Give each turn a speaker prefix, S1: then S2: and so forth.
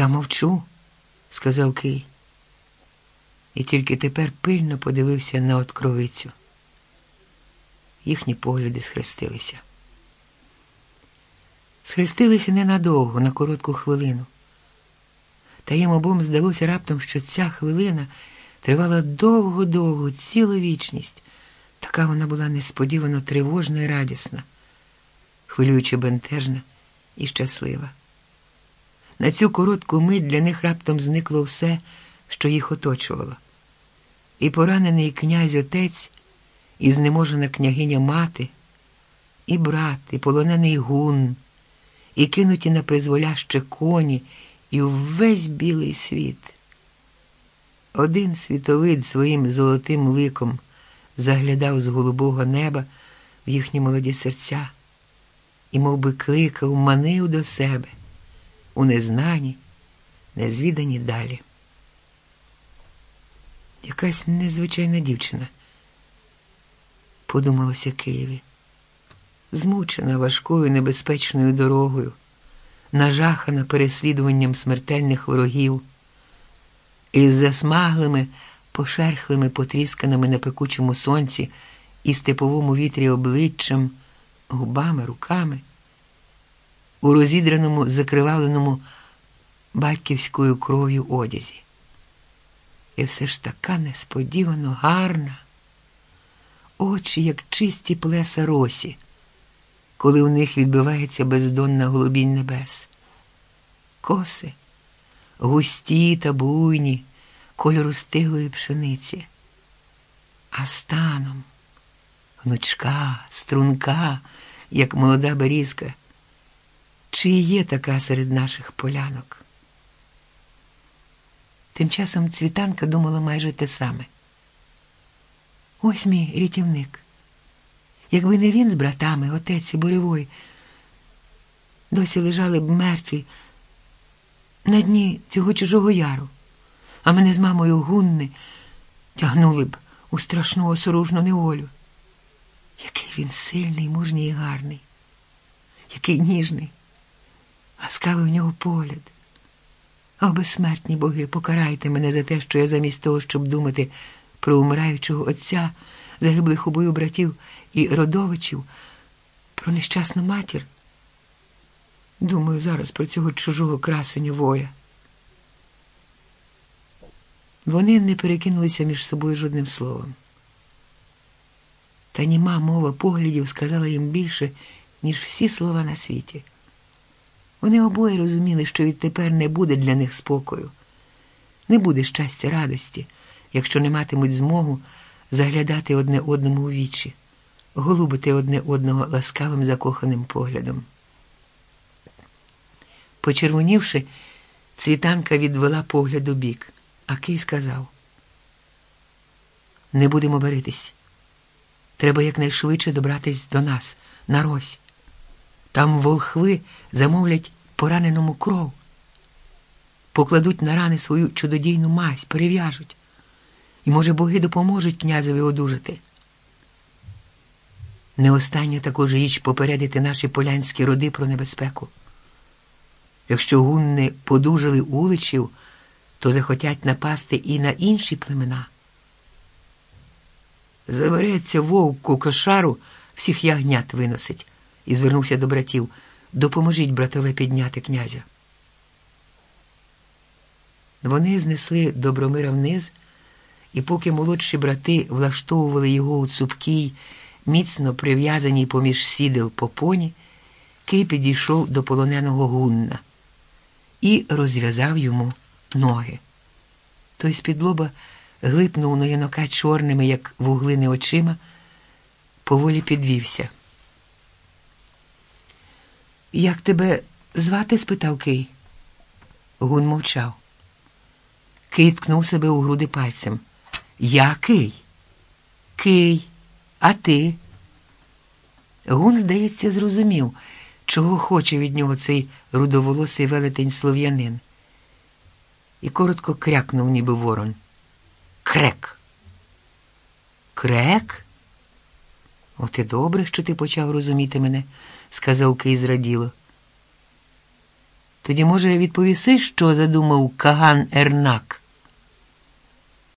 S1: Я мовчу, сказав Кий. І тільки тепер пильно подивився на откровицю. Їхні погляди схрестилися. Схрестилися ненадовго, на коротку хвилину. Та їм обом здалося раптом, що ця хвилина тривала довго-довго, цілу вічність. Така вона була несподівано тривожна і радісна, хвилюючи бентежна і щаслива. На цю коротку мить для них раптом зникло все, що їх оточувало. І поранений князь отець, і знеможена княгиня мати, і брат, і полонений гун, і кинуті на призволяще коні, і увесь білий світ. Один світовид своїм золотим ликом заглядав з голубого неба в їхні молоді серця і мов би, кликав, манив до себе у незнані, незвідані далі. Якась незвичайна дівчина, подумалося Києві, змучена важкою небезпечною дорогою, нажахана переслідуванням смертельних ворогів, із засмаглими, пошерхлими, потрісканими на пекучому сонці і степовому вітрі обличчям, губами, руками у розідраному, закривавленому батьківською кров'ю одязі. І все ж така несподівано гарна, очі, як чисті плеса росі, коли у них відбивається бездонна голубінь небес, коси, густі та буйні кольору стиглої пшениці, а станом гнучка, струнка, як молода берізка. Чи є така серед наших полянок? Тим часом цвітанка думала майже те саме. Ось мій рятівник. Якби не він з братами, отець і буревой, досі лежали б мертві на дні цього чужого яру, а мене з мамою гунни тягнули б у страшну осоружну неволю. Який він сильний, мужній і гарний, який ніжний. Ласкавий у нього погляд. О, безсмертні боги, покарайте мене за те, що я замість того, щоб думати про умираючого отця, загиблих у бою братів і родовичів, про нещасну матір. Думаю зараз про цього чужого красеню воя. Вони не перекинулися між собою жодним словом. Та німа мова поглядів сказала їм більше, ніж всі слова на світі. Вони обоє розуміли, що відтепер не буде для них спокою, не буде щастя радості, якщо не матимуть змогу заглядати одне одному у вічі, голубити одне одного ласкавим закоханим поглядом. Почервонівши, цвітанка відвела погляд у бік, а Кий сказав: Не будемо баритись. Треба якнайшвидше добратись до нас, на Рось. Там волхви замовлять пораненому кров, покладуть на рани свою чудодійну мазь, перев'яжуть. І, може, боги допоможуть князеві одужати. Не остання також річ попередити наші полянські роди про небезпеку. Якщо гунни подужали уличів, то захотять напасти і на інші племена. Забереться вовку кошару, всіх ягнят виносить і звернувся до братів. Допоможіть братове підняти князя. Вони знесли Добромира вниз, і поки молодші брати влаштовували його у цупкій, міцно прив'язаній поміж сідел попоні, Кий підійшов до полоненого гунна і розв'язав йому ноги. Той з-під лоба глипнув на єнока чорними, як вуглини очима, поволі підвівся. Як тебе звати? спитав Кий. Гун мовчав. Кий ткнув себе у груди пальцем. Я Кий. Кий, а ти? Гун, здається, зрозумів, чого хоче від нього цей рудоволосий велетень слов'янин. І коротко крякнув, ніби ворон. Крек. Крек? От і добре, що ти почав розуміти мене сказав Кий зраділо. Тоді, може, відповіси, що задумав Каган Ернак?